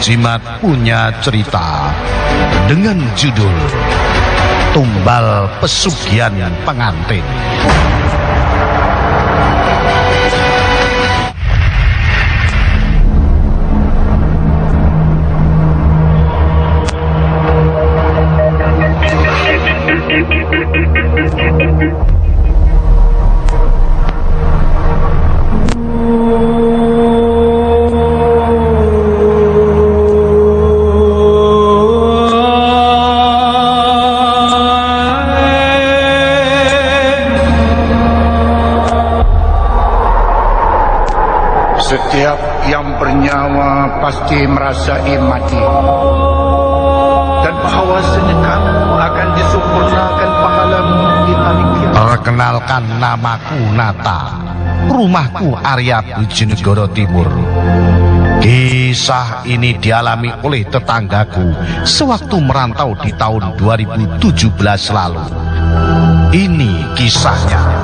Jimat punya cerita dengan judul Tumbal Pesugihan Pengantin. Setiap yang bernyawa pasti merasai mati. Dan bahawasanya kamu akan disempurnakan pahalamu di hari. Perkenalkan namaku Nata. Rumahku Arya Bojonegoro Timur. Kisah ini dialami oleh tetanggaku sewaktu merantau di tahun 2017 lalu. Ini kisahnya.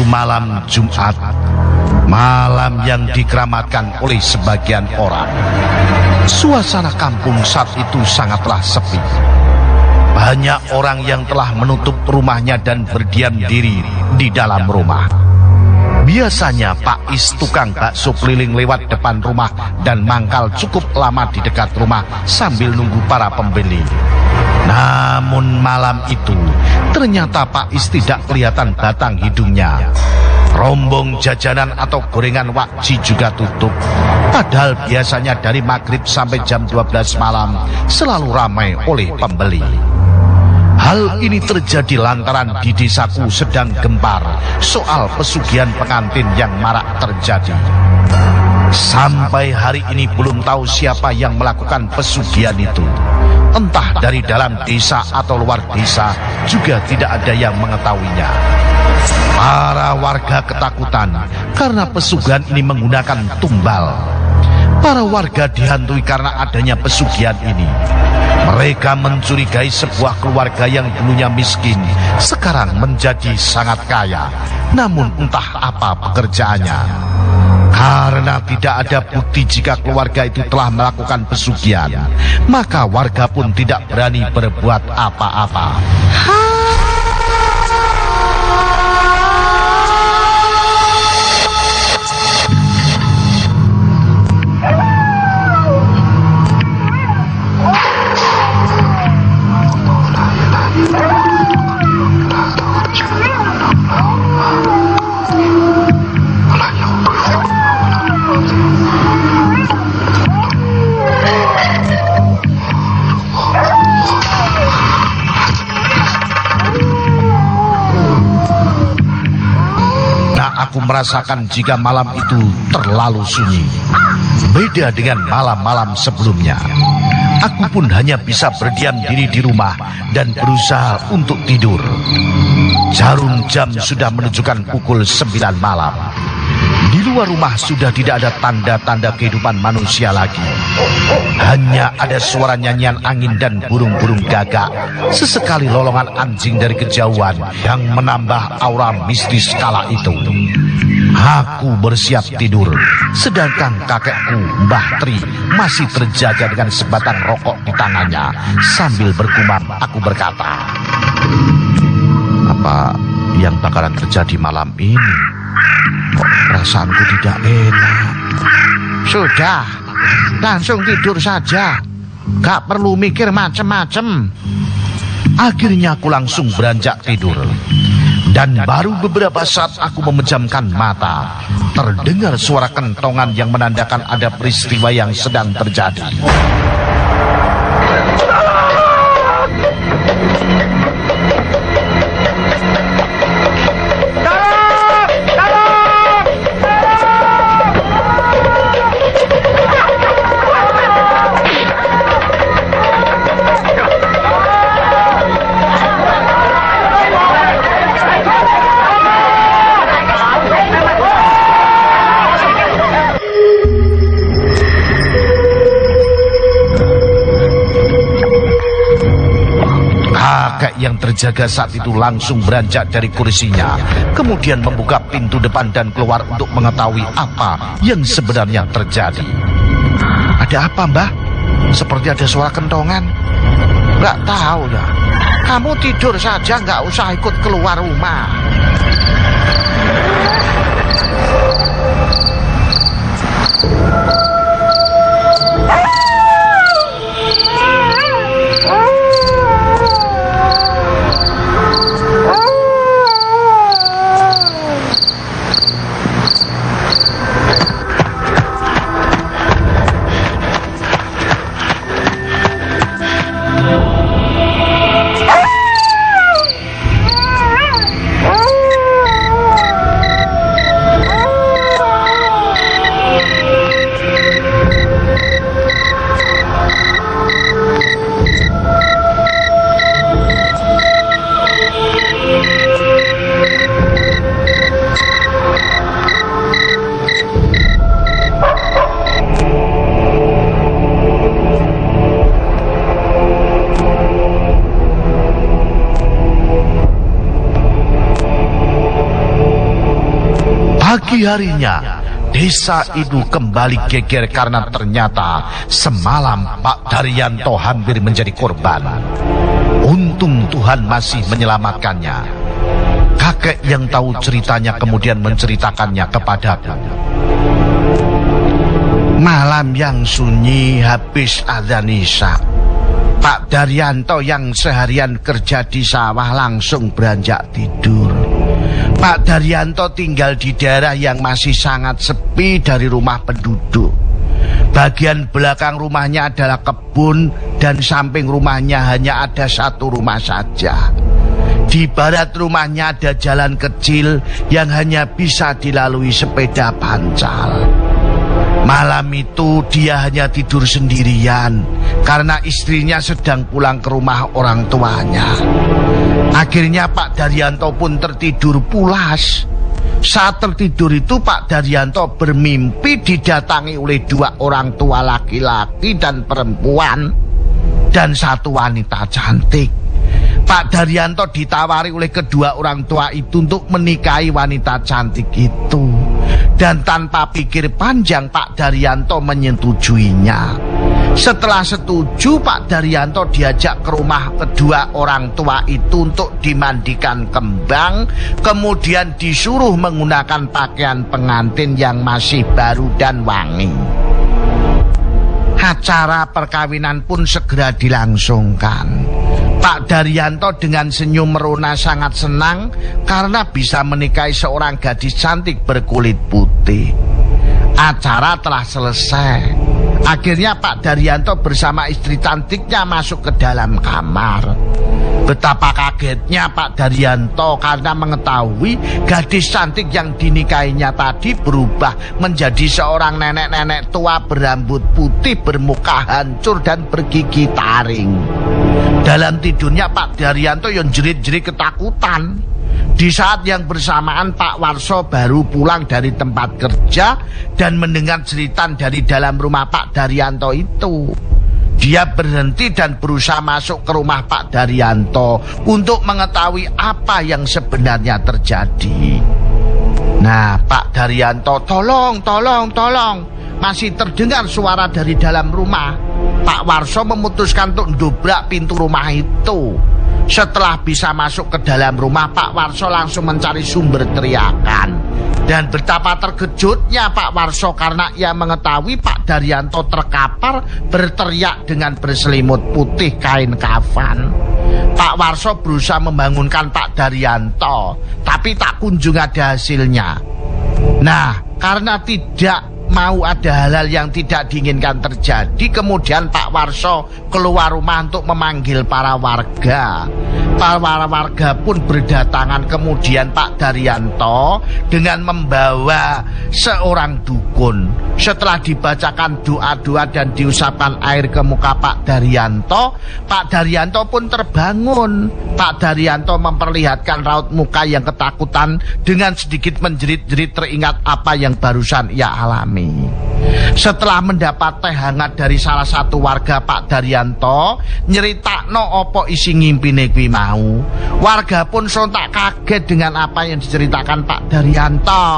Itu malam Jumat Malam yang dikeramatkan oleh sebagian orang. Suasana kampung saat itu sangatlah sepi. Banyak orang yang telah menutup rumahnya dan berdiam diri di dalam rumah. Biasanya Pak Is tukang bakso keliling lewat depan rumah dan mangkal cukup lama di dekat rumah sambil nunggu para pembeli. Namun malam itu ternyata Pak Is tidak kelihatan batang hidungnya. Rombong jajanan atau gorengan wakji juga tutup. Padahal biasanya dari maghrib sampai jam 12 malam selalu ramai oleh pembeli. Hal ini terjadi lantaran di desaku sedang gempar soal pesugihan pengantin yang marak terjadi. Sampai hari ini belum tahu siapa yang melakukan pesugihan itu. Entah dari dalam desa atau luar desa juga tidak ada yang mengetahuinya. Para warga ketakutan karena pesugihan ini menggunakan tumbal. Para warga dihantui karena adanya pesugihan ini. Mereka mencurigai sebuah keluarga yang dulunya miskin, sekarang menjadi sangat kaya. Namun entah apa pekerjaannya. Karena tidak ada bukti jika keluarga itu telah melakukan pesugihan, maka warga pun tidak berani berbuat apa-apa. Merasakan jika malam itu terlalu sunyi. Beda dengan malam-malam sebelumnya. Aku pun hanya bisa berdiam diri di rumah dan berusaha untuk tidur. Jarum jam sudah menunjukkan pukul 9 malam. Luar rumah sudah tidak ada tanda-tanda kehidupan manusia lagi. Hanya ada suara nyanyian angin dan burung-burung gagak. Sesekali lolongan anjing dari kejauhan yang menambah aura mistis kala itu. Aku bersiap tidur, sedangkan kakekku Mbah Tri masih terjaga dengan sebatang rokok di tangannya. Sambil berkumam, aku berkata, Apa yang bakalan terjadi malam ini? Perasaanku tidak enak? Sudah, langsung tidur saja. Gak perlu mikir macem-macem. Akhirnya aku langsung beranjak tidur. Dan baru beberapa saat aku memejamkan mata, terdengar suara kentongan yang menandakan ada peristiwa yang sedang terjadi. Yang terjaga saat itu langsung beranjak dari kursinya, kemudian membuka pintu depan dan keluar untuk mengetahui apa yang sebenarnya terjadi. Ada apa, Mbah? Seperti ada suara kentongan. Nggak tahu ya. Kamu tidur saja nggak usah ikut keluar rumah. Pagi harinya, desa itu kembali geger karena ternyata semalam Pak Daryanto hampir menjadi korban. Untung Tuhan masih menyelamatkannya. Kakek yang tahu ceritanya kemudian menceritakannya kepadaku. Malam yang sunyi habis adzan isya. Pak Daryanto yang seharian kerja di sawah langsung beranjak tidur. Pak Daryanto tinggal di daerah yang masih sangat sepi dari rumah penduduk. Bagian belakang rumahnya adalah kebun dan samping rumahnya hanya ada satu rumah saja. Di barat rumahnya ada jalan kecil yang hanya bisa dilalui sepeda pancal. Malam itu dia hanya tidur sendirian karena istrinya sedang pulang ke rumah orang tuanya. Akhirnya Pak Daryanto pun tertidur pulas. Saat tertidur itu Pak Daryanto bermimpi didatangi oleh dua orang tua laki-laki dan perempuan dan satu wanita cantik. Pak Daryanto ditawari oleh kedua orang tua itu untuk menikahi wanita cantik itu. Dan tanpa pikir panjang Pak Daryanto menyetujuinya. Setelah setuju Pak Daryanto diajak ke rumah kedua orang tua itu untuk dimandikan kembang. Kemudian disuruh menggunakan pakaian pengantin yang masih baru dan wangi. Acara perkawinan pun segera dilangsungkan. Pak Daryanto dengan senyum merona sangat senang karena bisa menikahi seorang gadis cantik berkulit putih. Acara telah selesai. Akhirnya Pak Daryanto bersama istri cantiknya masuk ke dalam kamar. Betapa kagetnya Pak Daryanto karena mengetahui gadis cantik yang dinikahinya tadi berubah menjadi seorang nenek-nenek tua berambut putih bermuka hancur dan bergigi taring. Dalam tidurnya Pak Daryanto yang jerit-jerit ketakutan. Di saat yang bersamaan Pak Warso baru pulang dari tempat kerja dan mendengar cerita dari dalam rumah Pak Daryanto itu. Dia berhenti dan berusaha masuk ke rumah Pak Daryanto untuk mengetahui apa yang sebenarnya terjadi. Nah, Pak Daryanto, tolong, tolong, tolong. Masih terdengar suara dari dalam rumah. Pak Warso memutuskan untuk dobrak pintu rumah itu. Setelah bisa masuk ke dalam rumah, Pak Warso langsung mencari sumber teriakan. Dan betapa terkejutnya Pak Warso karena ia mengetahui Pak Daryanto terkapar berteriak dengan berselimut putih kain kafan. Pak Warso berusaha membangunkan Pak Daryanto, tapi tak kunjung ada hasilnya. Nah, karena tidak mau ada hal-hal yang tidak diinginkan terjadi kemudian Pak Warso keluar rumah untuk memanggil para warga para warga pun berdatangan kemudian Pak Daryanto dengan membawa seorang dukun setelah dibacakan doa-doa dan diusapkan air ke muka Pak Daryanto Pak Daryanto pun terbangun Pak Daryanto memperlihatkan raut muka yang ketakutan dengan sedikit menjerit-jerit teringat apa yang barusan ia alami. Setelah mendapat teh hangat dari salah satu warga Pak Daryanto, nyeritakno opo isi ngimpine kuwi mau. Warga pun sontak kaget dengan apa yang diceritakan Pak Daryanto.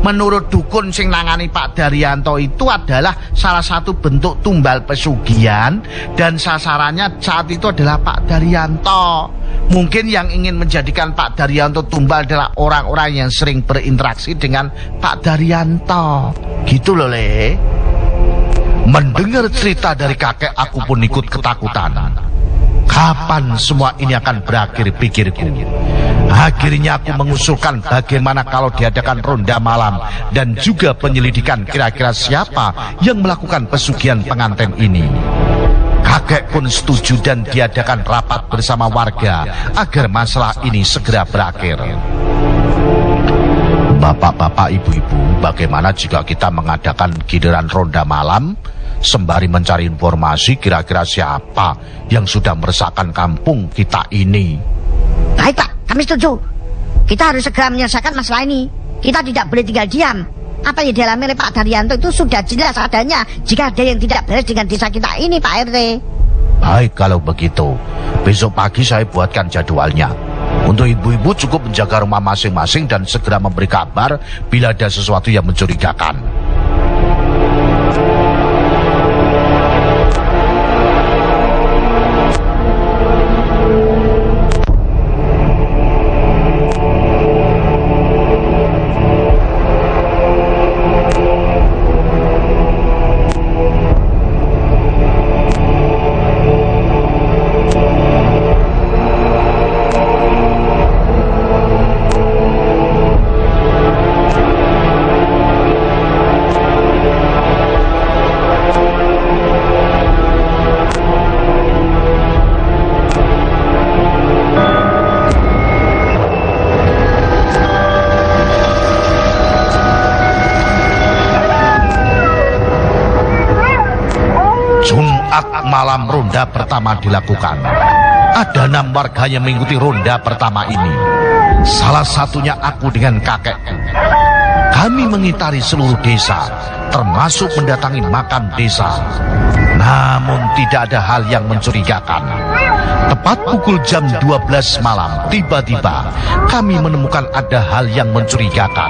Menurut dukun sing nangani Pak Daryanto itu adalah salah satu bentuk tumbal pesugihan dan sasarannya saat itu adalah Pak Daryanto. Mungkin yang ingin menjadikan Pak Daryanto tumbal adalah orang-orang yang sering berinteraksi dengan Pak Daryanto. Gitu loh, Le. Mendengar cerita dari kakek aku pun ikut ketakutan. Kapan semua ini akan berakhir pikirku. Akhirnya aku mengusulkan bagaimana kalau diadakan ronda malam dan juga penyelidikan kira-kira siapa yang melakukan pesugihan pengantin ini. Kakek pun setuju dan diadakan rapat bersama warga agar masalah ini segera berakhir. Bapak-bapak, ibu-ibu, bagaimana jika kita mengadakan giliran ronda malam sembari mencari informasi kira-kira siapa yang sudah meresahkan kampung kita ini? Baik Pak, kami setuju. Kita harus segera menyelesaikan masalah ini. Kita tidak boleh tinggal diam. Apa yang dialami oleh Pak Daryanto itu sudah jelas adanya jika ada yang tidak beres dengan desa kita ini Pak RT. Baik kalau begitu, besok pagi saya buatkan jadwalnya. Untuk ibu-ibu cukup menjaga rumah masing-masing dan segera memberi kabar bila ada sesuatu yang mencurigakan. Pertama dilakukan. Ada enam warga yang mengikuti ronda pertama ini. Salah satunya aku dengan kakekku. Kami mengitari seluruh desa, termasuk mendatangi makam desa. Namun tidak ada hal yang mencurigakan. Tepat pukul jam 12 malam, tiba-tiba kami menemukan ada hal yang mencurigakan.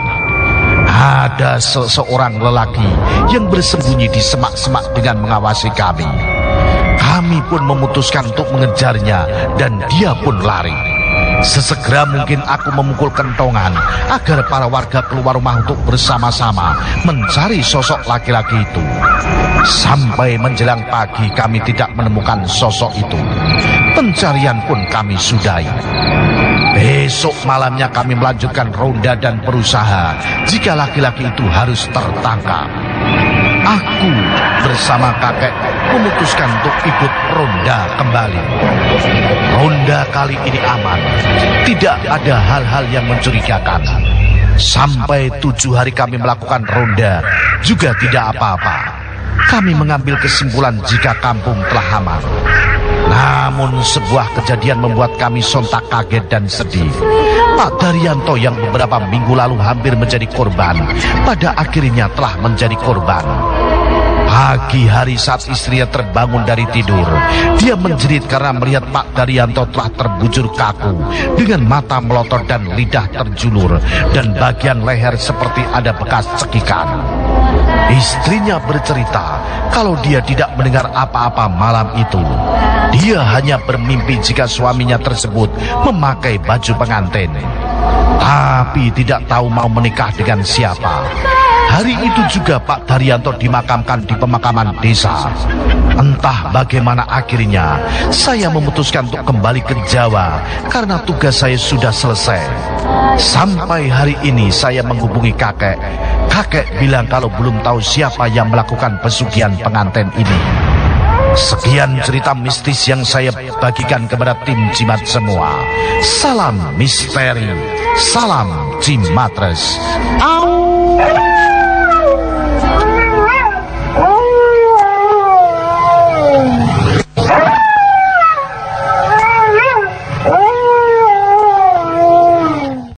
Ada seseorang lelaki yang bersembunyi di semak-semak dengan mengawasi kami. Kami pun memutuskan untuk mengejarnya dan dia pun lari. Sesegera mungkin aku memukul kentongan agar para warga keluar rumah untuk bersama-sama mencari sosok laki-laki itu. Sampai menjelang pagi kami tidak menemukan sosok itu. Pencarian pun kami sudahi. Besok malamnya kami melanjutkan ronda dan berusaha jika laki-laki itu harus tertangkap. Aku bersama kakek memutuskan untuk ikut ronda kembali. Ronda kali ini aman, tidak ada hal-hal yang mencurigakan. Sampai tujuh hari kami melakukan ronda, juga tidak apa-apa. Kami mengambil kesimpulan jika kampung telah aman. Namun sebuah kejadian membuat kami sontak kaget dan sedih. Pak Daryanto yang beberapa minggu lalu hampir menjadi korban, pada akhirnya telah menjadi korban. Pagi hari saat istrinya terbangun dari tidur, dia menjerit karena melihat Pak Daryanto telah terbujur kaku dengan mata melotot dan lidah terjulur dan bagian leher seperti ada bekas cekikan. Istrinya bercerita kalau dia tidak mendengar apa-apa malam itu. Dia hanya bermimpi jika suaminya tersebut memakai baju pengantin. Tapi tidak tahu mau menikah dengan siapa. Hari itu juga Pak Daryanto dimakamkan di pemakaman desa. Entah bagaimana akhirnya saya memutuskan untuk kembali ke Jawa karena tugas saya sudah selesai. Sampai hari ini saya menghubungi kakek. Kakek bilang kalau belum tahu siapa yang melakukan pesugihan pengantin ini. Sekian cerita mistis yang saya bagikan kepada tim Cimat semua. Salam misteri, salam Cimatres. Au!